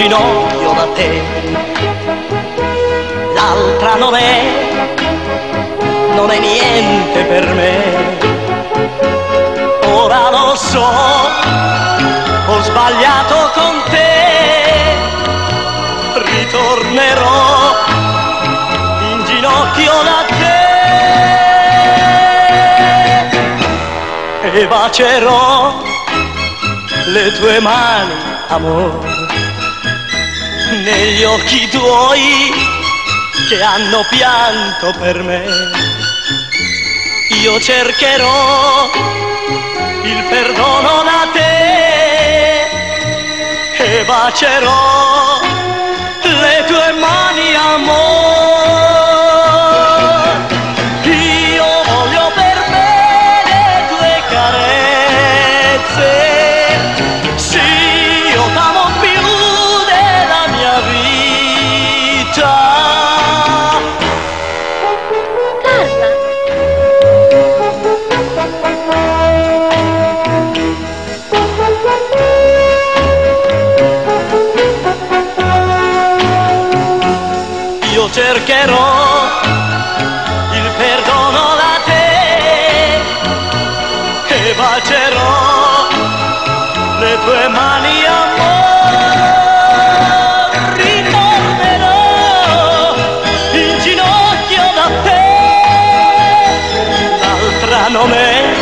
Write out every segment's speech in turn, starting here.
ginocchio da te. L'altra non è, non è niente per me. Ora lo so, ho sbagliato con te. Ritornerò in ginocchio da te. E bacerò le tue mani, amore, negli occhi tuoi che hanno pianto per me. Io cercherò il perdono da te e bacerò cercherò il perdono da te e bacerò le tue mani amore. Ritornerò in ginocchio da te. L'altra non è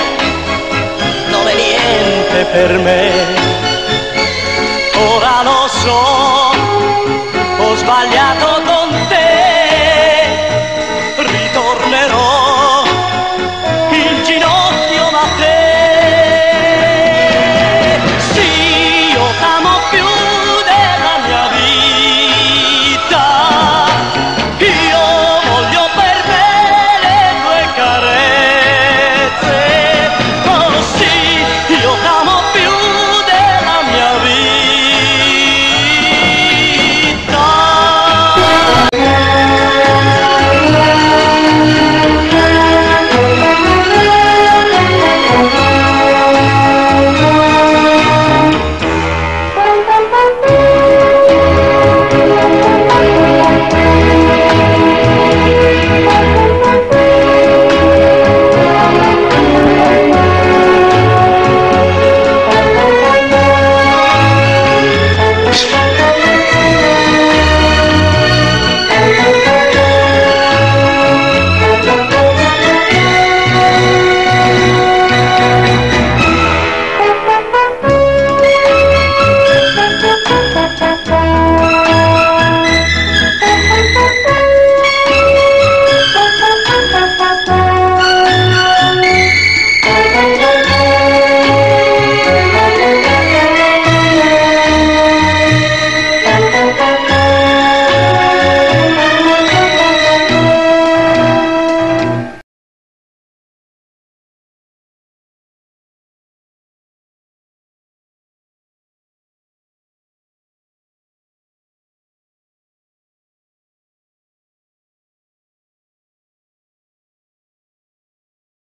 non è niente per me. Ora lo so ho sbagliato